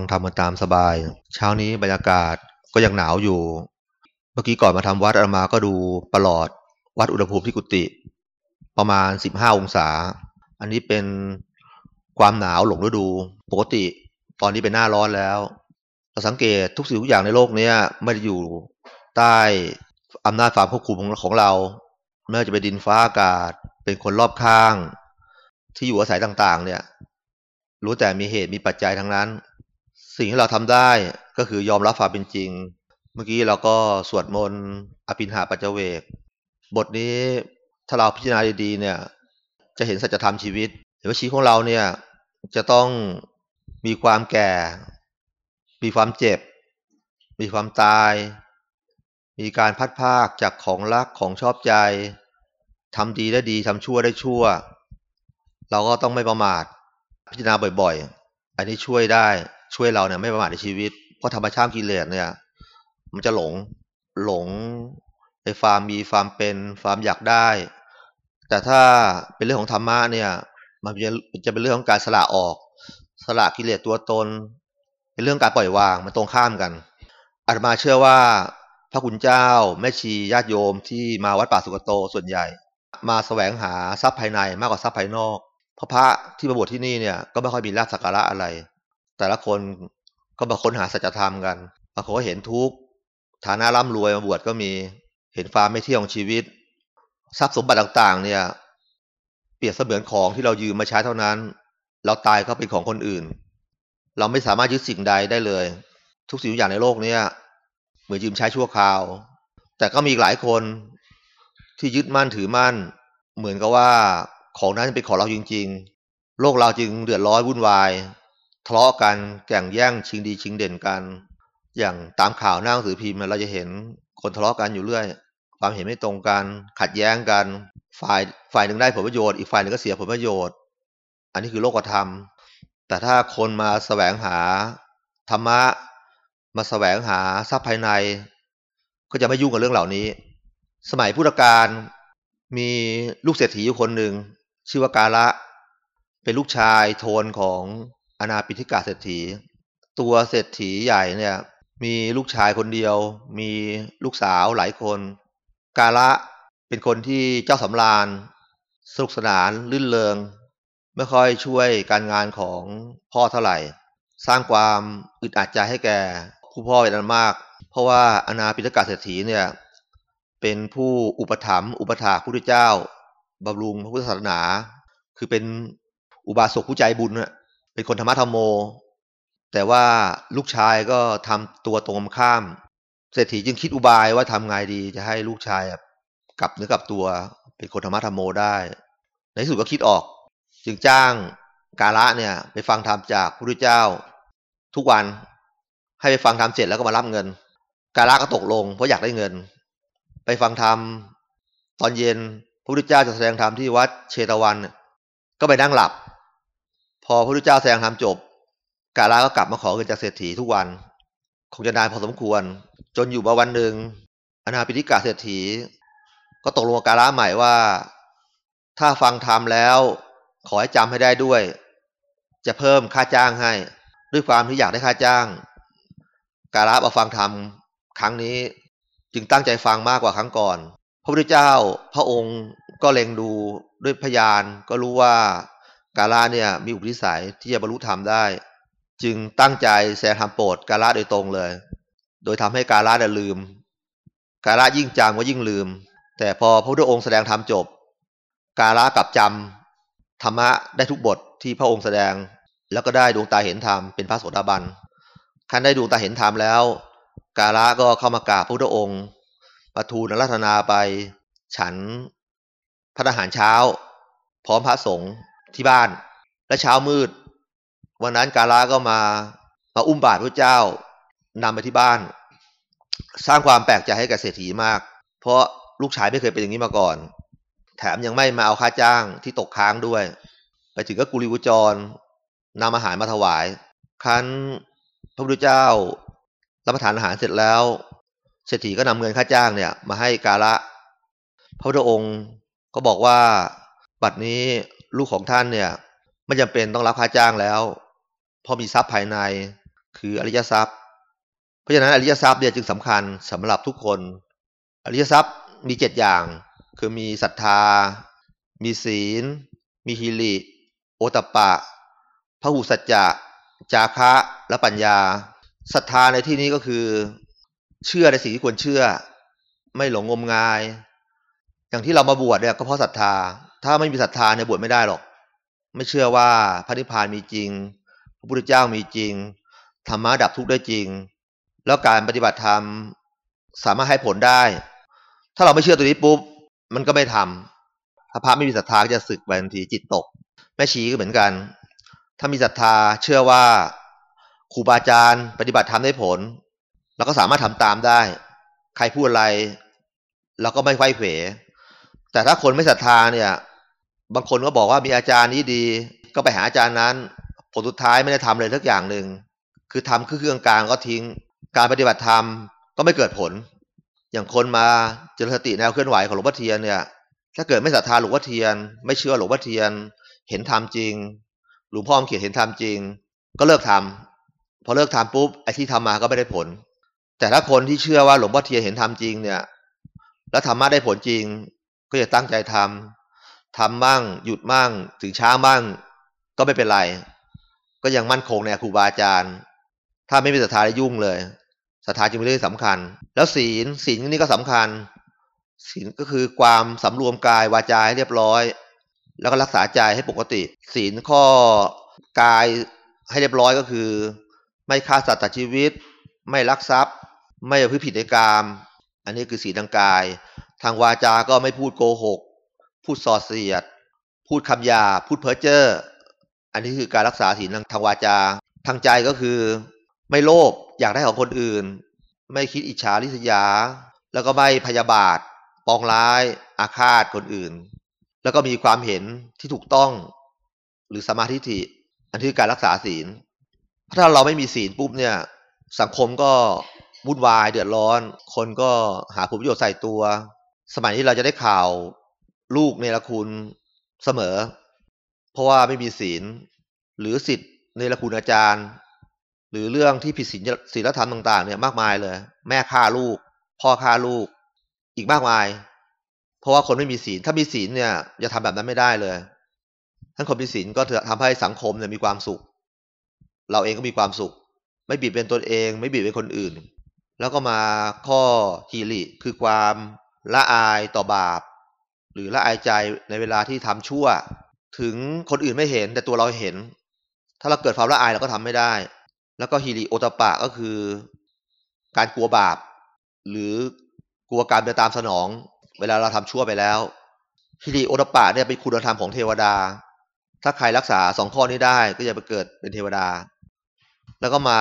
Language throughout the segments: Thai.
งธรรมกันตามสบาย เช้านี้บรรยากาศก็ยังหนาวอยู่ เมื่อกี้ก่อนมาทำวัดอามาก็ดูประหลอดวัดอุณหภูมิที่กุฏิประมาณ 15 องศา อันนี้เป็นความหนาวหลงฤดู ปกติตอนนี้เป็นหน้าร้อนแล้ว เราสังเกตทุกสิ่งทุกอย่างในโลกเนี้ยไม่ได้อยู่ใต้อำนาจความควบคุมของของเรา ไม่ว่าจะเป็นดินฟ้าอากาศ เป็นคนรอบข้าง ที่อยู่อาศัยต่างๆ เนี่ยรู้แต่มีเหตุมีปัจจัยทั้งนั้น สิ่งที่เราทำได้ก็คือยอมรับความเป็นจริง เมื่อกี้เราก็สวดมนต์อภินหาปัจเจเวก บทนี้ถ้าเราพิจารณาดีๆเนี่ย จะเห็นสัจธรรมชีวิตเห็นว่าชีวิตของเราเนี่ยจะต้องมีความแก่ มีความเจ็บ มีความตาย มีการพัดภาคจากของรักของชอบใจทำดีได้ดีทำชั่วได้ชั่ว เราก็ต้องไม่ประมาท พิจารณาบ่อยๆ อันนี้ช่วยได้ ช่วยเราเนี่ยไม่ประมาทในชีวิต เพราะธรรมชาติกิเลสเนี่ย มันจะหลงหลงในความมีความเป็นความอยากได้ แต่ถ้าเป็นเรื่องของธรรมะเนี่ย มันจะจะเป็นเรื่องของการสละออก สละกิเลสตัวตน เป็นเรื่องการปล่อยวางมันตรงข้ามกันอาตมาเชื่อว่าพระคุณเจ้าแม่ชีญาติโยมที่มาวัดป่าสุกโตส่วนใหญ่ มาแสวงหาทรัพย์ภายในมากกว่าทรัพย์ภายนอกพระพระที่มาบวชที่นี่เนี่ยก็ไม่ค่อยมีลาภสักการะอะไร แต่ละคนก็มาค้นหาสัจธรรมกันบางคนก็เห็นทุกข์ฐานะร่ำรวยมาบวชก็มีเห็นความไม่เที่ยงของชีวิต ทรัพย์สมบัติต่างๆ เนี่ย เปรียบเสมือนของที่เรายืมมาใช้เท่านั้น เราตายก็เป็นของคนอื่น เราไม่สามารถยึดสิ่งใดได้เลย ทุกสิ่งทุกอย่างในโลกเนี้ยเหมือนยืมใช้ชั่วคราว แต่ก็มีหลายคนที่ยึดมั่นถือมั่น เหมือนกับว่าของนั้นเป็นของเราจริง ๆ โลกเราจึงเดือดร้อนวุ่นวาย ทะเลาะกันแข่งแย่งชิงดีชิงเด่นกัน อย่างตามข่าวหน้าหนังสือพิมพ์เราจะเห็นคนทะเลาะกันอยู่เรื่อย ความเห็นไม่ตรงกันขัดแย้งกัน ฝ่ายฝ่ายหนึ่งได้ผลประโยชน์อีกฝ่ายหนึ่งก็เสียผลประโยชน์ อันนี้คือโลกธรรม แต่ถ้าคนมาแสวงหาธรรมะ มาแสวงหาทรัพย์ภายใน ก็จะไม่ยุ่งกับเรื่องเหล่านี้ สมัยพุทธกาลมีลูกเศรษฐีอยู่คนหนึ่งชื่อว่ากาละเป็นลูกชายโทนของ อนาปิธิกาเศรษฐี ตัวเศรษฐีใหญ่เนี่ย มีลูกชายคนเดียว มีลูกสาวหลายคน กาละเป็นคนที่เจ้าสำราญสนุกสนานลื่นเลงไม่ค่อยช่วยการงานของพ่อเท่าไหร่ สร้างความอึดอัดใจให้แก่ผู้พ่อเป็นอันมาก เพราะว่าอนาปิฎกาเศรษฐีเนี่ยเป็นผู้อุปถัมภ์อุปถากพระพุทธเจ้าบำรุงพระพุทธศาสนา คือเป็นอุบาสกผู้ใจบุญ เป็นคนธรรมะธรรมโม แต่ว่าลูกชายก็ทำตัวตรงข้าม เศรษฐีจึงคิดอุบายว่าทำไงดีจะให้ลูกชายกลับเนื้อกลับตัว เป็นคนธรรมะธรรมโมได้ ในที่สุดก็คิดออก จึงจ้างกาละเนี่ยไปฟังธรรมจากพระพุทธเจ้า ทุกวันให้ไปฟังธรรมเสร็จแล้วก็มารับเงิน กาละก็ตกลงเพราะอยากได้เงิน ไปฟังธรรมตอนเย็นพระพุทธเจ้าจะแสดงธรรมที่วัดเชตวันก็ไปนั่งหลับ อพระพุทธเจ้าแสดงธรรมจบ กาละก็กลับมาขอเงินจากเศรษฐีทุกวัน คงจะนานพอสมควร จนอยู่มาวันหนึ่งอนาปิธิกาเศรษฐี ก็ตกลงกับกาละใหม่ว่า ถ้าฟังธรรมแล้ว ขอให้จำให้ได้ด้วย จะเพิ่มค่าจ้างให้ ด้วยความที่อยากได้ค่าจ้าง กาละมาฟังธรรมครั้งนี้จึงตั้งใจฟังมากกว่าครั้งก่อน พระพุทธเจ้าพระองค์ก็เล็งดูด้วยพยานก็รู้ว่า กาลาเนี่ยมีอุปนิสัยที่จะบรรลุธรรมได้ จึงตั้งใจแสดงธรรมโปรดกาลาโดยตรงเลย โดยทำให้กาลาเนี่ยลืม กาลายิ่งจำก็ยิ่งลืม แต่พอพระพุทธองค์แสดงธรรมจบ กาลากลับจำธรรมะได้ทุกบทที่พระองค์แสดงแล้วก็ได้ดวงตาเห็นธรรมเป็นพระโสดาบันคันได้ดวงตาเห็นธรรมแล้ว กาละก็เข้ามากราบพระพุทธองค์ประทูลรัตนาไป ฉันพระทหารเช้า พร้อมพระสงฆ์ ที่บ้าน และเช้ามืด วันนั้นกาลาก็มามาอุ้มบาตรพระเจ้านำไปที่บ้าน สร้างความแปลกใจให้กับเศรษฐีมาก เพราะลูกชายไม่เคยเป็นอย่างนี้มาก่อน แถมยังไม่มาเอาค่าจ้างที่ตกค้างด้วย ไปถึงก็กุลิวจรนำอาหารมาถวายคันพระพุทธเจ้ารับประทานอาหารเสร็จแล้ว เศรษฐีก็นำเงินค่าจ้างเนี่ย มาให้กาละ พระพุทธองค์ก็บอกว่า บัดนี้ ลูกของท่านเนี่ยไม่จำเป็นต้องรับค่าจ้างแล้วเพราะมีทรัพย์ภายในคืออริยทรัพย์ เพราะฉะนั้นอริยทรัพย์เนี่ยจึงสำคัญสำหรับทุกคน อริยทรัพย์มีเจ็ดอย่าง คือมีศรัทธา มีศีล มีฮิริโอตปะพระหุสัจจะ จาคะและปัญญาศรัทธาในที่นี้ก็คือ เชื่อในสิ่งที่ควรเชื่อ ไม่หลงงมงาย อย่างที่เรามาบวชเนี่ยก็เพราะศรัทธา ถ้าไม่มีศรัทธาเนี่ยบวชไม่ได้หรอก ไม่เชื่อว่าพระนิพพานมีจริง พระพุทธเจ้ามีจริง ธรรมะดับทุกข์ได้จริง แล้วการปฏิบัติธรรมสามารถให้ผลได้ ถ้าเราไม่เชื่อตัวนี้ปุ๊บ มันก็ไม่ทำถ้าพระไม่มีศรัทธาก็จะสึกไปทันทีจิตตก แม่ชีก็เหมือนกัน ถ้ามีศรัทธาเชื่อว่าครูบาอาจารย์ปฏิบัติทำได้ผล เราก็สามารถทำตามได้ ใครพูดอะไรเราก็ไม่ไขว้เขวแต่ถ้าคนไม่ศรัทธาเนี่ย บางคนก็บอกว่ามีอาจารย์นี้ดี ก็ไปหาอาจารย์นั้น ผลสุดท้ายไม่ได้ทำเลยสักอย่างหนึ่ง คือทำคือเครื่องกลางก็ทิ้ง การปฏิบัติธรรมก็ไม่เกิดผล อย่างคนมาเจริญสติแนวเคลื่อนไหวของหลวงพ่อเทียนเนี่ย ถ้าเกิดไม่ศรัทธาหลวงพ่อเทียน ไม่เชื่อหลวงพ่อเทียน เห็นธรรมจริง หลวงพ่อเขียนเห็นทำจริง ก็เลิกทำพอเลิกทำปุ๊บไอ้ที่ทำมาก็ไม่ได้ผล แต่ถ้าคนที่เชื่อว่าหลวงพ่อเทียนเห็นทำจริงเนี่ย แล้วทำมาได้ผลจริง ก็จะตั้งใจทำ ทำบ้าง หยุดบ้าง ถึงช้าบ้าง ก็ไม่เป็นไร ก็ยังมั่นคงในครูบาอาจารย์ ถ้าไม่มีศรัทธายุ่งเลยศรัทธาจึงเป็นเรื่องสำคัญ แล้วศีลศีลนี่ก็สำคัญ ศีลก็คือความสำรวมกายวาจาให้เรียบร้อย แล้วก็รักษาใจให้ปกติ ศีลข้อกายให้เรียบร้อยก็คือ ไม่ฆ่าสัตว์ตัดชีวิต ไม่ลักทรัพย์ ไม่พิผิดในกาม อันนี้คือศีลทางกาย ทางวาจาก็ไม่พูดโกหก พูดส่อเสียด พูดคำหยาพูดเพ้อเจ้ออันนี้คือการรักษาศีลทางวาจา ทางใจก็คือ ไม่โลภอยากได้ของคนอื่น ไม่คิดอิจฉาริษยา แล้วก็ไม่พยาบาท ปองร้าย อาฆาตคนอื่น แล้วก็มีความเห็นที่ถูกต้อง หรือสมาธิิอันที่การรักษาศีลถ้าเราไม่มีศีลปุ๊บเนี่ย สังคมก็วุ่นวายเดือดร้อน คนก็หาผลประโยชน์ใส่ตัว สมัยนี้เราจะได้ข่าว ลูกเนรคุณเสมอ เพราะว่าไม่มีศีล หรือสิทธิ์เนรคุณอาจารย์ หรือเรื่องที่ผิดศีลศีลธรรมต่างๆ เนี่ยมากมายเลย แม่ฆ่าลูก พ่อฆ่าลูก อีกมากมาย เพราะว่าคนไม่มีศีล ถ้ามีศีลเนี่ยจะทำแบบนั้นไม่ได้เลยท่านคนมีศีลก็ทำให้สังคมเนี่ยมีความสุข เราเองก็มีความสุข ไม่บีบเป็นตนเอง ไม่บีบเป็นคนอื่น แล้วก็มาข้อฮีริคือความละอายต่อบาป หรือละอายใจในเวลาที่ทำชั่ว ถึงคนอื่นไม่เห็นแต่ตัวเราเห็น ถ้าเราเกิดความละอายเราก็ทำไม่ได้ แล้วก็ฮีริโอตปะก็คือ การกลัวบาป หรือกลัวการไปตามสนอง เวลาเราทำชั่วไปแล้วฮิริโอตปะเนี่ยเป็นคุณธรรมของเทวดา ถ้าใครรักษาสองข้อนี้ได้ก็จะไปเกิดเป็นเทวดา แล้วก็มา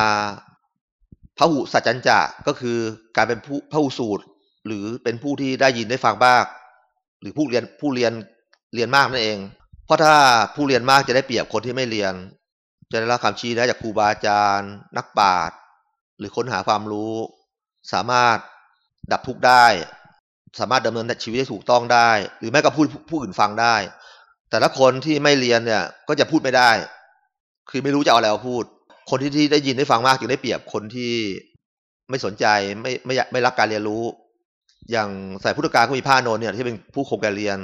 พระหุสัจจันจะก็คือการเป็นผู้พระหุสูตร หรือเป็นผู้ที่ได้ยินได้ฟังบ้าง หรือผู้เรียนผู้เรียนเรียนมากนั่นเอง เพราะถ้าผู้เรียนมากจะได้เปรียบคนที่ไม่เรียน จะได้รับคำชี้ได้จากครูบาอาจารย์ นักปราชญ์หรือค้นหาความรู้ สามารถดับทุกข์ได้ สามารถดำเนินชีวิตได้ถูกต้องได้ หรือแม้ก็พูดผู้อื่นฟังได้ แต่ถ้าคนที่ไม่เรียนเนี่ยก็จะพูดไม่ได้ คือไม่รู้จะเอาอะไรมาพูด คนที่ที่ได้ยินได้ฟังมากจึงได้เปรียบคนที่ไม่สนใจไม่ไม่ไม่รักการเรียนรู้ อย่างสายพุทธการก็มีพระนนเนี่ยที่เป็นผู้คงการเรียน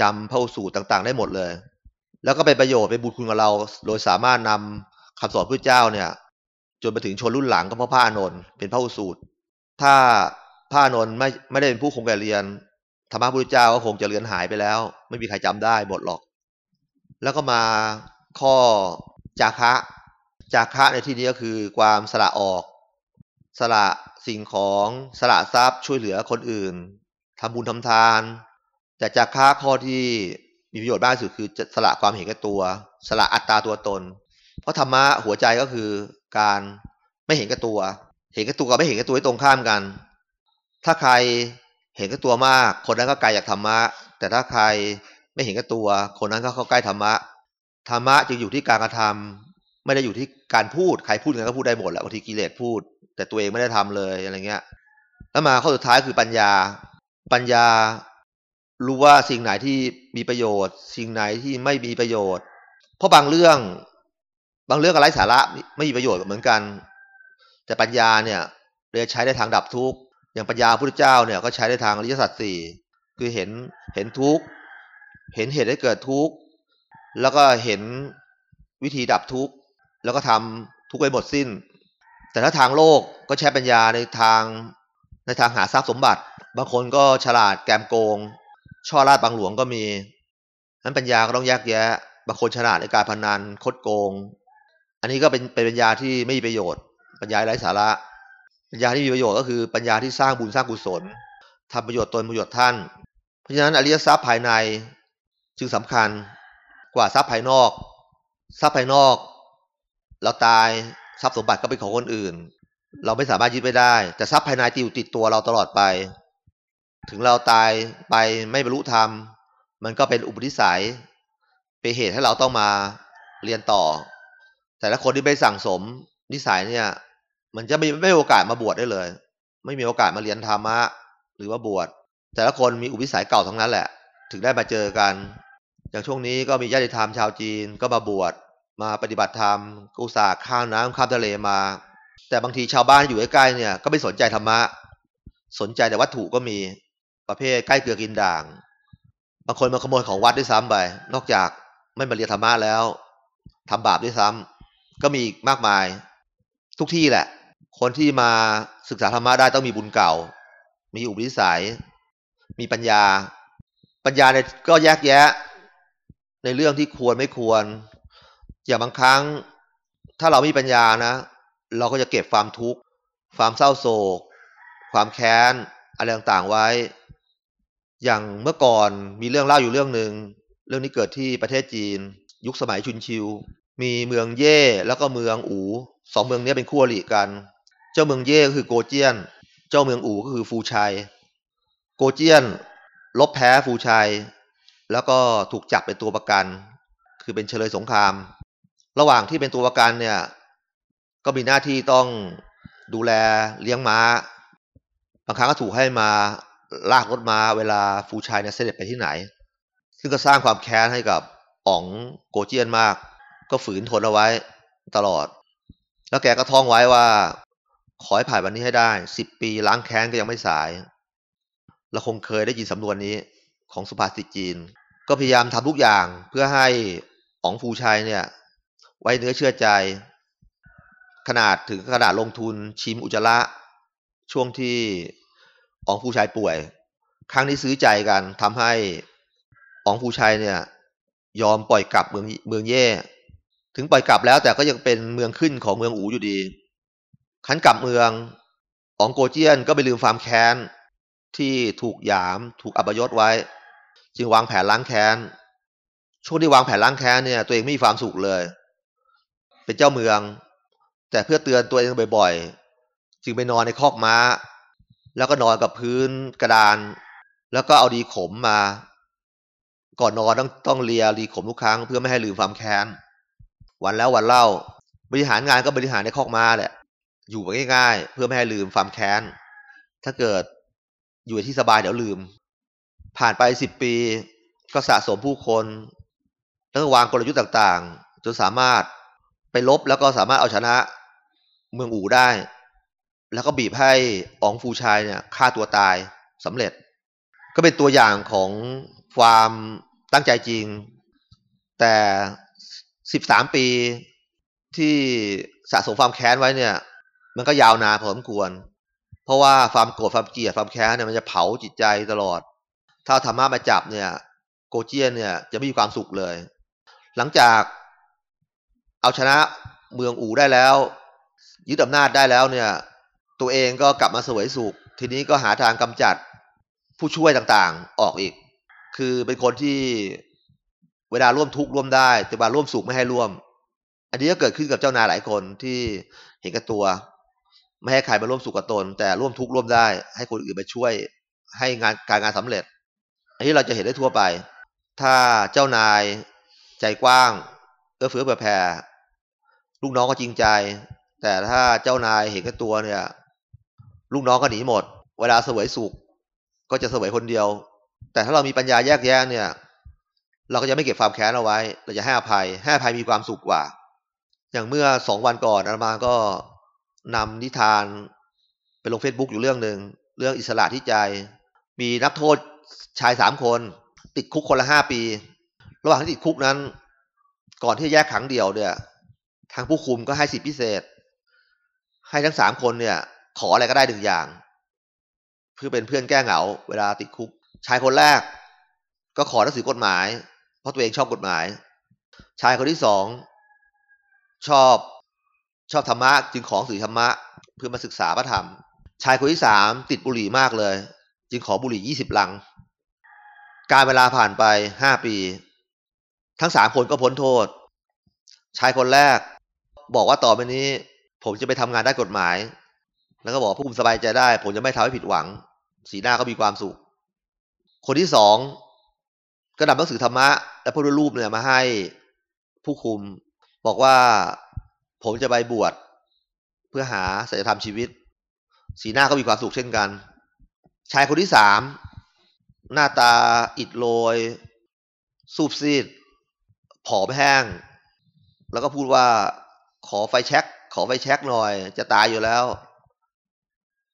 จำพระสูตรต่าง ๆ ได้หมดเลย แล้วก็เป็นประโยชน์เป็นบุญคุณกับเรา โดยสามารถนำคำสอนพระเจ้าเนี่ย จนไปถึงชนรุ่นหลังก็เพราะพระนนเป็นพระสูตร ถ้าพระนนท์ไม่ไม่ได้เป็นผู้คงแก่เรียนธรรมะพุทธเจ้าก็คงจะเลือนหายไปแล้ว ไม่มีใครจำได้หมดหรอก แล้วก็มาข้อจาคะจาคะในที่นี้ก็คือความสละออก สละสิ่งของสละทรัพย์ช่วยเหลือคนอื่นทำบุญทำทาน แต่จากคะข้อที่มีประโยชน์มากสุดคือจะสละความเห็นแก่ตัว สละอัตตาตัวตน เพราะธรรมะหัวใจก็คือการไม่เห็นแก่ตัว เห็นแก่ตัวกับไม่เห็นแก่ตัวให้ตรงข้ามกัน ถ้าใครเห็นแกับตัวมาก คนนั้นก็ไกลจากธรรมะ แต่ถ้าใครไม่เห็นแกับตัว คนนั้นก็เข้าใกล้ธรรมะ ธรรมะจึงอยู่ที่การกระทำไม่ได้อยู่ที่การพูด ใครพูดยังไงก็พูดได้หมดแหละบางทีกิเลสพูด แต่ตัวเองไม่ได้ทำเลยอะไรเงี้ย แล้วมาข้อสุดท้ายคือปัญญา ปัญญารู้ว่าสิ่งไหนที่มีประโยชน์ สิ่งไหนที่ไม่มีประโยชน์ เพราะบางเรื่อง บางเรื่องอะไรสาระไม่มีประโยชน์เหมือนกัน แต่ปัญญาเนี่ยเลยใช้ได้ทางดับทุกข์อย่างปัญญาพระพุทธเจ้าเนี่ยก็ใช้ได้ทางอริยสัจสี่คือเห็นเห็นทุกข์เห็นเหตุให้เกิดทุกข์แล้วก็เห็นวิธีดับทุกข์แล้วก็ทำทุกข์ไปหมดสิ้น แต่ถ้าทางโลกก็ใช้ปัญญาในทางในทางหาทรัพย์สมบัติ บางคนก็ฉลาดแกมโกง ช่อราดบางหลวงก็มีนั้นปัญญาก็ต้องแยกแยะ บางคนฉลาดในการพนันคดโกง อันนี้ก็เป็นเป็นปัญญาที่ไม่มีประโยชน์ ปัญญาไร้สาระ ปัญญาที่มีประโยชน์ก็คือปัญญาที่สร้างบุญสร้างกุศลทำประโยชน์ตนประโยชน์ท่าน เพราะฉะนั้นอริยทรัพย์ภายในจึงสำคัญกว่าทรัพย์ภายนอก ทรัพย์ภายนอก เราตาย ทรัพย์สมบัติก็เป็นของคนอื่น เราไม่สามารถยึดไว้ได้ แต่ทรัพย์ภายในที่อยู่ติดตัวเราตลอดไป ถึงเราตายไปไม่บรรลุธรรม มันก็เป็นอุปนิสัย เป็นเหตุให้เราต้องมาเรียนต่อ แต่ละคนที่ไปสั่งสมนิสัยเนี่ย มันจะไม่ไม่มีโอกาสมาบวชได้เลย ไม่มีโอกาสมาเรียนธรรมะหรือว่าบวช แต่ละคนมีอุปนิสัยเก่าทั้งนั้นแหละ ถึงได้มาเจอกัน อย่างช่วงนี้ก็มีญาติธรรมชาวจีนก็มาบวช มาปฏิบัติธรรมกุศลข้ามน้ำข้ามทะเลมา แต่บางทีชาวบ้านอยู่ใกล้ๆเนี่ยก็ไม่สนใจธรรมะ สนใจแต่วัตถุก็มีประเภทใกล้เกลือกินด่าง บางคนมาขโมยของวัดด้วยซ้ำไป นอกจากไม่มาเรียนธรรมะแล้วทำบาปด้วยซ้ำก็มีมากมาย ทุกที่แหละ คนที่มาศึกษาธรรมะได้ต้องมีบุญเก่า มีอุปนิสัย มีปัญญา ปัญญาเนี่ยก็แยกแยะ ในเรื่องที่ควรไม่ควร อย่างบางครั้ง ถ้าเรามีปัญญานะ เราก็จะเก็บความทุกข์ ความเศร้าโศก ความแค้น อะไรต่างๆไว้ อย่างเมื่อก่อนมีเรื่องเล่าอยู่เรื่องหนึ่ง เรื่องนี้เกิดที่ประเทศจีน ยุคสมัยชุนชิว มีเมืองเย่แล้วก็เมืองอูสองเมืองนี้เป็นคู่อริกัน เจ้าเมืองเย่ก็คือโกเจียน เจ้าเมืองอูก็คือฟูชัย โกเจียนลบแพ้ฟูชัย แล้วก็ถูกจับเป็นตัวประกัน คือเป็นเฉลยสงคราม ระหว่างที่เป็นตัวประกันเนี่ย ก็มีหน้าที่ต้องดูแลเลี้ยงม้า บางครั้งก็ถูกให้มาลากรถม้าเวลาฟูชัยเนี่ยเสด็จไปที่ไหน ซึ่งก็สร้างความแค้นให้กับอ๋องโกเจียนมาก ก็ฝืนทนเอาไว้ตลอด แล้วแกก็ท่องไว้ว่าขอให้ผ่านวันนี้ให้ได้สิบปีล้างแค้นก็ยังไม่สายเราคงเคยได้ยินสำนวนนี้ของสุภาษิตจีน ก็พยายามทำทุกอย่างเพื่อให้อ๋องฟูชัยเนี่ย ไว้เนื้อเชื่อใจ ขนาดถึงขนาดลงทุนชิมอุจจาระช่วงที่อองฟูชัยป่วย ครั้งนี้ซื้อใจกันทำให้อองฟูชัยเนี่ย ยอมปล่อยกลับเมืองเมืองเย่ถึงปล่อยกลับแล้วแต่ก็ยังเป็นเมืองขึ้นของเมืองอูอยู่ดีขันกลับเมืองอองโกเจียนก็ไปลืมความแค้นที่ถูกหยามถูกอับยศไว้ จึงวางแผนล้างแค้นช่วงที่วางแผนล้างแค้นเนี่ยตัวเองไม่มีความสุขเลย เป็นเจ้าเมือง แต่เพื่อเตือนตัวเองบ่อยๆ จึงไปนอนในคอกม้า แล้วก็นอนกับพื้นกระดาน แล้วก็เอาดีขมมา ก่อนนอนต้องต้องเลียดีขมทุกครั้งเพื่อไม่ให้ลืมความแค้นวันแล้ววันเล่า บริหารงานก็บริหารในคอกม้าแหละ อยู่ไปง่ายๆ เพื่อไม่ให้ลืมความแค้นถ้าเกิดอยู่ที่สบายเดี๋ยวลืม ผ่านไปสิบปีก็สะสมผู้คน แล้วก็วางกลยุทธ์ต่างๆ จนสามารถ ไปลบแล้วก็สามารถเอาชนะเมืองอู่ได้ แล้วก็บีบให้อองฟูชายเนี่ยฆ่าตัวตายสำเร็จ ก็เป็นตัวอย่างของความตั้งใจจริง แต่สิบสามปีที่สะสมความแค้นไว้เนี่ย มันก็ยาวนานพอสมควร เพราะว่าความโกรธความเกลียดความแค้นเนี่ยมันจะเผาจิตใจตลอด ถ้าธรรมะมาจับเนี่ย โกเจียนเนี่ยจะไม่มีความสุขเลย หลังจาก เอาชนะเมืองอู่ได้แล้ว ยึดอำนาจได้แล้วเนี่ย ตัวเองก็กลับมาสวยสุข ทีนี้ก็หาทางกำจัดผู้ช่วยต่างๆออกอีก คือเป็นคนที่เวลาร่วมทุกข์ร่วมได้ แต่วลาร่วมสุขไม่ให้ร่วม อันนี้ก็เกิดขึ้นกับเจ้านายหลายคนที่เห็นกับตัว ไม่ให้ใครมาร่วมสุขกับตน แต่ร่วมทุกข์ร่วมได้ ให้คนอื่นมาช่วยให้งานการงานสำเร็จ อันนี้เราจะเห็นได้ทั่วไป ถ้าเจ้านายใจกว้างเอื้อเฟื้อเผื่อแผ่ ลูกน้องก็จริงใจ แต่ถ้าเจ้านายเห็นแก่ตัวเนี่ย ลูกน้องก็หนีหมด เวลาเสวยสุข ก็จะเสวยคนเดียว แต่ถ้าเรามีปัญญาแยกแยะเนี่ย เราก็จะไม่เก็บความแค้นเอาไว้ เราจะให้อภัยให้อภัยมีความสุขกว่า อย่างเมื่อสองวันก่อนอาตมาก็นำนิทานไปลงเฟซบุ๊กอยู่เรื่องหนึ่งเรื่องอิสระที่ใจ มีนักโทษชายสามคน ติดคุกคนละห้าปี ระหว่างที่ติดคุกนั้น ก่อนที่จะแยกขังเดี่ยวเนี่ย ทางผู้คุมก็ให้สิทธิพิเศษ ให้ทั้งสามคนเนี่ย ขออะไรก็ได้หนึ่งอย่าง เพื่อเป็นเพื่อนแก้เหงา เวลาติดคุก ชายคนแรก ก็ขอหนังสือกฎหมาย เพราะตัวเองชอบกฎหมาย ชายคนที่สองชอบชอบธรรมะจึงขอสื่อธรรมะ เพื่อมาศึกษาพระธรรม ชายคนที่สามติดบุหรี่มากเลย จึงขอบุหรี่ยี่สิบลัง การเวลาผ่านไปห้าปี ทั้งสามคนก็พ้นโทษ ชายคนแรก บอกว่าต่อไปนี้ ผมจะไปทำงานได้กฎหมาย แล้วก็บอกผู้คุมสบายใจได้ ผมจะไม่ทำให้ผิดหวัง สีหน้าก็มีความสุข คนที่สองก็นำหนังสือธรรมะ และพระรูปเนี่ยมาให้ผู้คุม บอกว่าผมจะไปบวชเพื่อหาศัลยธรรมชีวิต สีหน้าก็มีความสุขเช่นกัน ชายคนที่สามหน้าตาอิดโรย สูบซีด ผอมแห้ง แล้วก็พูดว่า ขอไฟแช็กขอไฟแช็กหน่อย จะตายอยู่แล้ว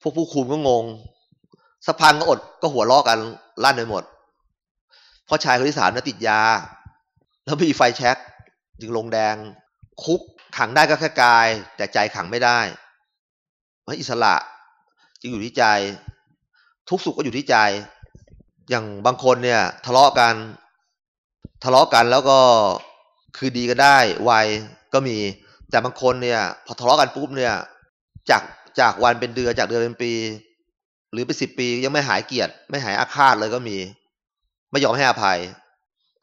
พวกผู้คุมก็งงสักพันก็อดก็หัวลอกกันลั่นไปหมด เพราะชายคนที่สามนั้นติดยา แล้วมีไฟแช็กจึงลงแดง คุกขังได้ก็แค่กาย แต่ใจขังไม่ได้เพราะอิสระจึงอยู่ที่ใจ ทุกสุขก็อยู่ที่ใจ อย่างบางคนเนี่ย ทะเลาะกัน ทะเลาะกันแล้วก็คือดีก็ได้ไวก็มี แต่บางคนเนี่ย พอทะเลาะกันปุ๊บเนี่ย จากจากวันเป็นเดือนจากเดือนเป็นปี หรือเป็นสิบปียังไม่หายเกลียดไม่หายอาฆาตเลยก็มี ไม่ยอมให้อภัย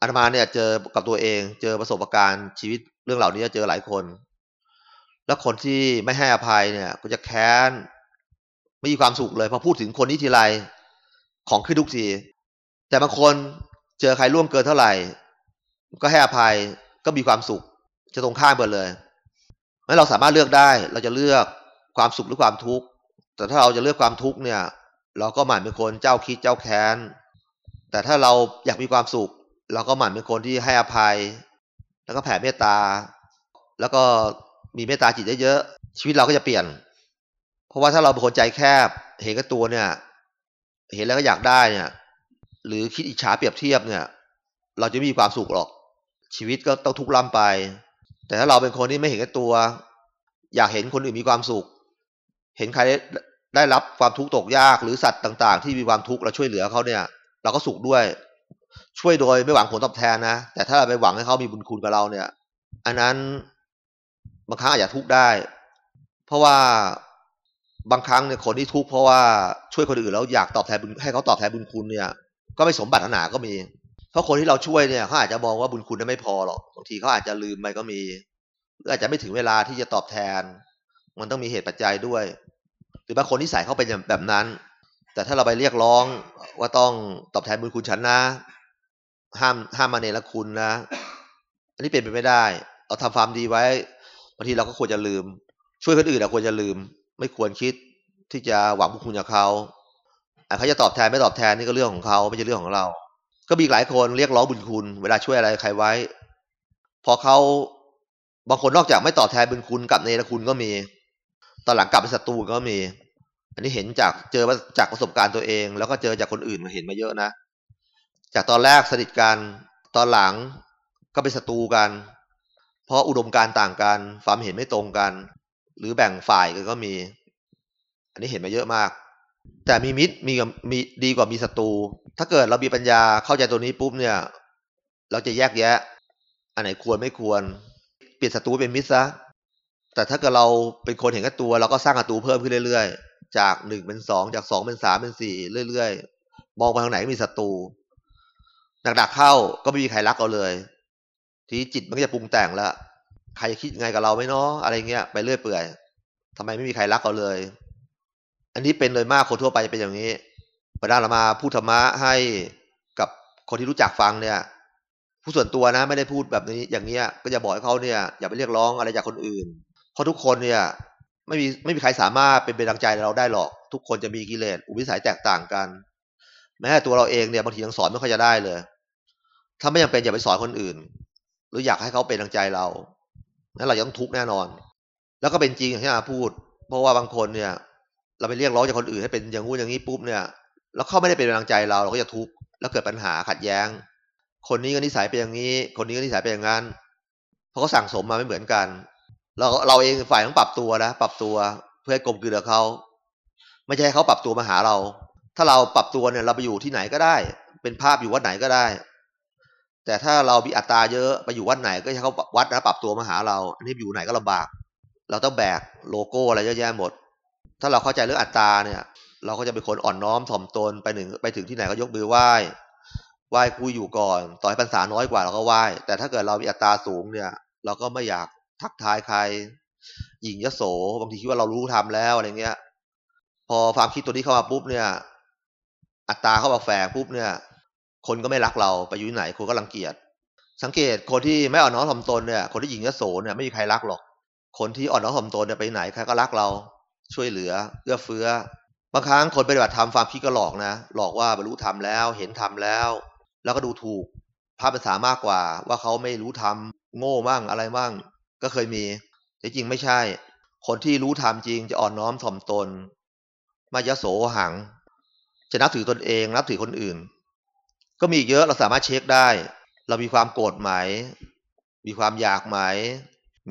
อาตมาเนี่ย เจอกับตัวเอง เจอประสบการณ์ชีวิตเรื่องเหล่านี้เจอหลายคน แล้วคนที่ไม่ให้อภัยเนี่ย ก็จะแค้นไม่มีความสุขเลยพอพูดถึงคนนี้ทีไรของขึ้นทุกที แต่บางคนเจอใครร่วงเกินเท่าไหร่ ก็ให้อภัยก็มีความสุข จะตรงข้ามกันเลย ไม่เราสามารถเลือกได้ เราจะเลือกความสุขหรือความทุกข์ แต่ถ้าเราจะเลือกความทุกข์เนี่ย เราก็หมั่นเป็นคนเจ้าคิดเจ้าแค้น แต่ถ้าเราอยากมีความสุข เราก็หมั่นเป็นคนที่ให้อภัย แล้วก็แผ่เมตตา แล้วก็มีเมตตาจิตเยอะๆ ชีวิตเราก็จะเปลี่ยน เพราะว่าถ้าเราเป็นคนใจแคบ เห็นกับตัวเนี่ย เห็นแล้วก็อยากได้เนี่ย หรือคิดอิจฉาเปรียบเทียบเนี่ย เราจะไม่มีความสุขหรอก ชีวิตก็ต้องทุกข์ลำไป แต่ถ้าเราเป็นคนที่ไม่เห็นกับตัว อยากเห็นคนอื่นมีความสุข เห็นใครได้รับความทุกข์ตกยากหรือสัตว์ต่าง ๆ ที่มีความทุกข์เราช่วยเหลือเขาเนี่ย เราก็สุขด้วย ช่วยโดยไม่หวังผลตอบแทนนะ แต่ถ้าเราไปหวังให้เขามีบุญคุณกับเราเนี่ย อันนั้นบางครั้งอาจจะทุกข์ได้ เพราะว่าบางครั้งเนี่ยคนที่ทุกข์เพราะว่าช่วยคนอื่นแล้วอยากตอบแทนให้เขาตอบแทนบุญคุณเนี่ย ก็ไม่สมบัติหนาก็มี เพราะคนที่เราช่วยเนี่ยเขาอาจจะมองว่าบุญคุณนั้นไม่พอหรอกบางทีเขาอาจจะลืมไปก็มีหรืออาจจะไม่ถึงเวลาที่จะตอบแทน มันต้องมีเหตุปัจจัยด้วย หรือบางคนที่ใส่เข้าไปแบบนั้น แต่ถ้าเราไปเรียกร้องว่าต้องตอบแทนบุญคุณฉันนะ ห้ามห้ามมาเนรคุณนะ อันนี้เป็นไปไม่ได้ เราทำความดีไว้บางทีเราก็ควรจะลืม ช่วยคนอื่นเราควรจะลืม ไม่ควรคิดที่จะหวังบุญคุณจากเขาเขาจะตอบแทนไม่ตอบแทนนี่ก็เรื่องของเขาไม่ใช่เรื่องของเรา ก็มีหลายคนเรียกร้องบุญคุณ เวลาช่วยอะไรใครไว้ พอเขาบางคนนอกจากไม่ตอบแทนบุญคุณกับเนรคุณก็มี ตอนหลังกลับเป็นศัตรูก็มี อันนี้เห็นจากเจอจากประสบการณ์ตัวเอง แล้วก็เจอจากคนอื่นมาเห็นมาเยอะนะ จากตอนแรกสนิทกันตอนหลังก็เป็นศัตรูกัน เพราะอุดมการต่างกันความเห็นไม่ตรงกัน หรือแบ่งฝ่ายกันก็มี อันนี้เห็นมาเยอะมาก แต่มีมิตรมีมีดีกว่ามีศัตรู ถ้าเกิดเรามีปัญญาเข้าใจตัวนี้ปุ๊บเนี่ย เราจะแยกแยะ อันไหนควรไม่ควร เปลี่ยนศัตรูเป็นมิตรซะแต่ถ้าเกิดเราเป็นคนเห็นแค่ตัว เราก็สร้างศัตรูเพิ่มขึ้นเรื่อยๆ จากหนึ่งเป็นสองจากสองเป็นสามเป็นสี่เรื่อยๆ มองไปทางไหนมีศัตรูหนักๆเข้าก็ไม่มีใครรักเราเลย ทีจิตมันก็จะปรุงแต่งแล้วใครคิดไงกับเราไหมเนาะอะไรเงี้ยไปเรื่อยเปื่อยทำไมไม่มีใครรักเราเลย อันนี้เป็นเลยมากคนทั่วไปเป็นอย่างนี้ พอได้เรามาพูดธรรมะให้กับคนที่รู้จักฟังเนี่ย ผู้ส่วนตัวนะไม่ได้พูดแบบนี้อย่างเงี้ย ก็จะบอกให้เขาเนี่ยอย่าไปเรียกร้องอะไรจากคนอื่น เพราะทุกคนเนี่ยไม่มีไม่มีใครสามารถเป็นเป็นดังใจเราได้หรอก ทุกคนจะมีกิเลสอุปนิสัยแตกต่างกัน แม้ตัวเราเองเนี่ยบางทียังสอนไม่ค่อยจะได้เลย ถ้าไม่ยังเป็นอย่าไปสอนคนอื่น หรืออยากให้เขาเป็นทางใจเรานั้นเรายังทุกข์แน่นอน แล้วก็เป็นจริงอย่างที่อาพูด เพราะว่าบางคนเนี่ย เราไปเรียกร้องจากคนอื่นให้เป็นอย่างงู้นอย่างนี้ปุ๊บเนี่ย แล้วเขาไม่ได้เป็นกำลังใจเราเราก็จะทุกข์แล้วเกิดปัญหาขัดแย้ง คนนี้ก็นิสัยเป็นอย่างนี้ คนนี้ก็นิสัยเป็นอย่างนั้นเพราะเขาสั่งสมมาไม่เหมือนกัน เราเราเองฝ่ายต้องปรับตัวนะปรับตัวเพื่อให้กลมกลืนกับเขาไม่ใช่ให้เขาปรับตัวมาหาเรา ถ้าเราปรับตัวเนี่ยเราไปอยู่ที่ไหนก็ได้ เป็นภาพอยู่วัดไหนก็ได้ แต่ถ้าเรามีอัตราเยอะไปอยู่วัดไหนก็ให้เขาวัดนะปรับตัวมาหาเรา อันนี้อยู่ไหนก็ลำบาก เราต้องแบกโลโก้อะไรเยอะแยะหมด ถ้าเราเข้าใจเรื่องอัตราเนี่ย เราก็จะเป็นคนอ่อนน้อมถ่อมตนไปหนึ่งไปถึงที่ไหนก็ยกมือไหว้ไหว้คุยอยู่ก่อน ต่อให้ภาษาน้อยกว่าเราก็ไหว้แต่ถ้าเกิดเรามีอัตราสูงเนี่ย เราก็ไม่อยากทักทายใครหญิงยโสบางทีคิดว่าเรารู้ทำแล้วอะไรเงี้ย พอความคิดตัวนี้เข้ามาปุ๊บเนี่ย อัตราเข้ามาแฝงปุ๊บเนี่ย คนก็ไม่รักเราไปอยู่ไหนคนก็รังเกียจสังเกตคนที่ไม่อ่อนน้อมถ่อมตนเนี่ย คนที่หญิงยโสเนี่ยไม่มีใครรักหรอก คนที่อ่อนน้อมถ่อมตนเนี่ยไปไหนใครก็รักเรา ช่วยเหลือเอื้อเฟื้อ บางครั้งคนปฏิบัติธรรมความคิดก็หลอกนะ หลอกว่าบรรลุธรรมแล้วเห็นธรรมแล้ว แล้วก็ดูถูกภาพภาษามากกว่า ว่าเขาไม่รู้ธรรมโง่มั่งอะไรมั่ง ก็เคยมีแต่จริงไม่ใช่ คนที่รู้ธรรมจริงจะอ่อนน้อมถ่อมตนไมายโสหัง จะนับถือตนเองนับถือคนอื่น ก็มีเยอะเราสามารถเช็คได้ เรามีความโกรธไหม มีความอยากไหม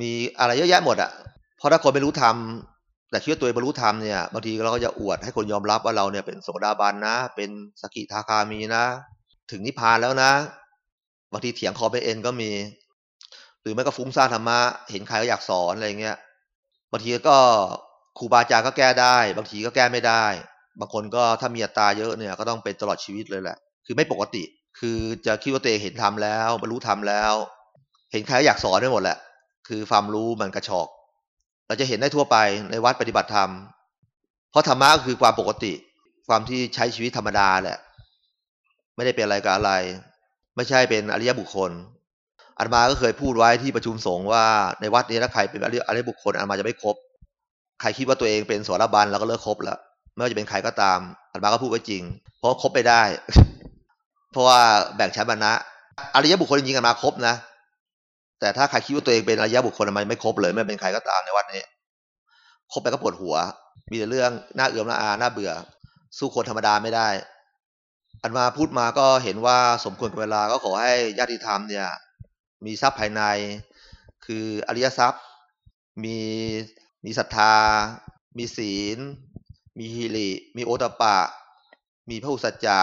มีอะไรเยอะแยะหมดอะเพราะถ้าคนไม่รู้ธรรม แต่คิดว่าตัวเองบรรลุธรรมเนี่ยบางทีเราก็จะอวดให้คนยอมรับว่าเราเนี่ยเป็นโสดาบันนะ เป็นสกิทาคามีนะ ถึงนิพพานแล้วนะบางทีเถียงคอไปเอ็นก็มี หรือไม่ก็ฟุ้งซ่านธรรมะเห็นใครก็อยากสอนอะไรเงี้ยบางทีก็ครูบาอาจารย์ก็แก้ได้ บางทีก็แก้ไม่ได้ บางคนก็ถ้ามีอัตราเยอะเนี่ยก็ต้องเป็นตลอดชีวิตเลยแหละ คือไม่ปกติ คือจะคิดว่าตัวเองเห็นธรรมแล้วบรรลุธรรมแล้ว เห็นใครก็อยากสอนได้หมดแหละ คือความรู้มันกระชอก เราจะเห็นได้ทั่วไปในวัดปฏิบัติธรรม เพราะธรรมะก็คือความปกติ ความที่ใช้ชีวิตธรรมดาแหละ ไม่ได้เป็นอะไรกับอะไร ไม่ใช่เป็นอริยบุคคลอาตมาก็เคยพูดไว้ที่ประชุมสงฆ์ว่าในวัดนี้ถ้าใครเป็นอริยบุคคลอาตมาจะไม่ครบใครคิดว่าตัวเองเป็นสวรบันเราก็เลิกครบแล้วไม่ว่าจะเป็นใครก็ตามอาตมาก็พูดไว้จริง เพราะครบไปได้ เพราะว่าแบ่งชั้นบรรณะอริยบุคคลจริงๆอาตมาครบนะ แต่ถ้าใครคิดว่าตัวเองเป็นอริยบุคคลมันไม่ครบเลยไม่เป็นใครก็ตามในวัดนี้ครบไปก็ปวดหัว มีแต่เรื่องน่าเอื่อมน่าอาน่าเบื่อ สู้คนธรรมดาไม่ได้ อันมาพูดมาก็เห็นว่าสมควรกับเวลาก็ขอให้ญาติธรรมเนี่ย มีทรัพย์ภายใน คืออริยทรัพย์ มีมีศรัทธา มีศีล มีฮิริ มีโอตปะ มีพระอุสัจจะ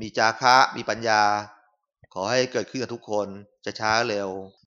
มีจาคะ มีปัญญา ขอให้เกิดขึ้นกับทุกคนจะช้าเร็ว